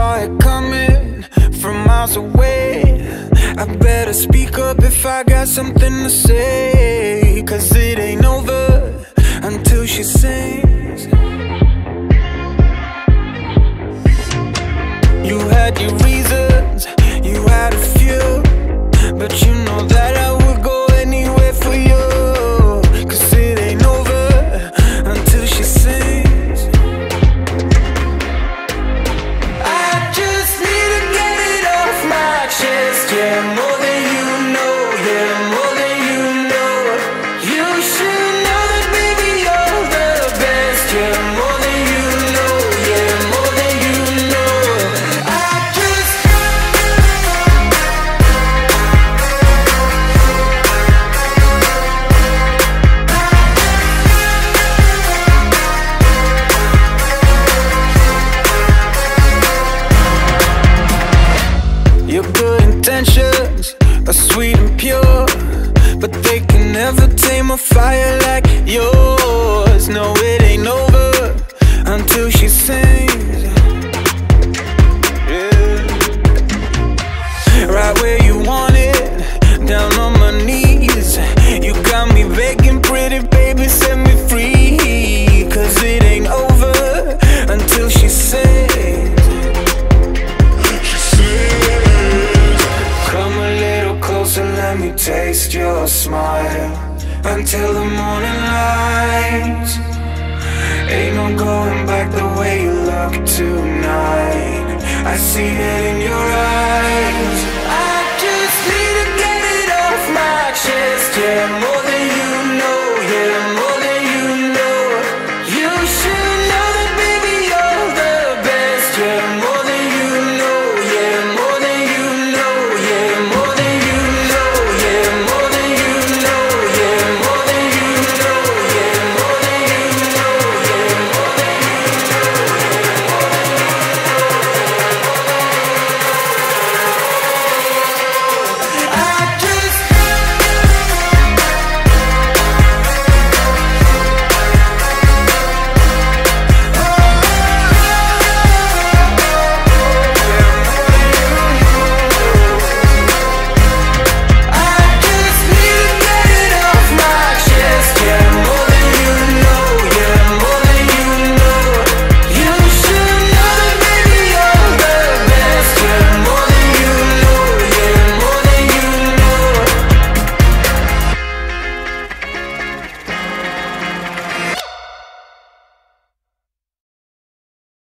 saw it coming from miles away. I better speak up if I got something to say. Cause it ain't over until she sings. You had your reasons, you had a few, but you are sweet and pure, but they can never tame a fire like yours. No, your smile until the morning light. Ain't no going back the way you look tonight. I see it in your eyes. I just need to get it off my chest, yeah.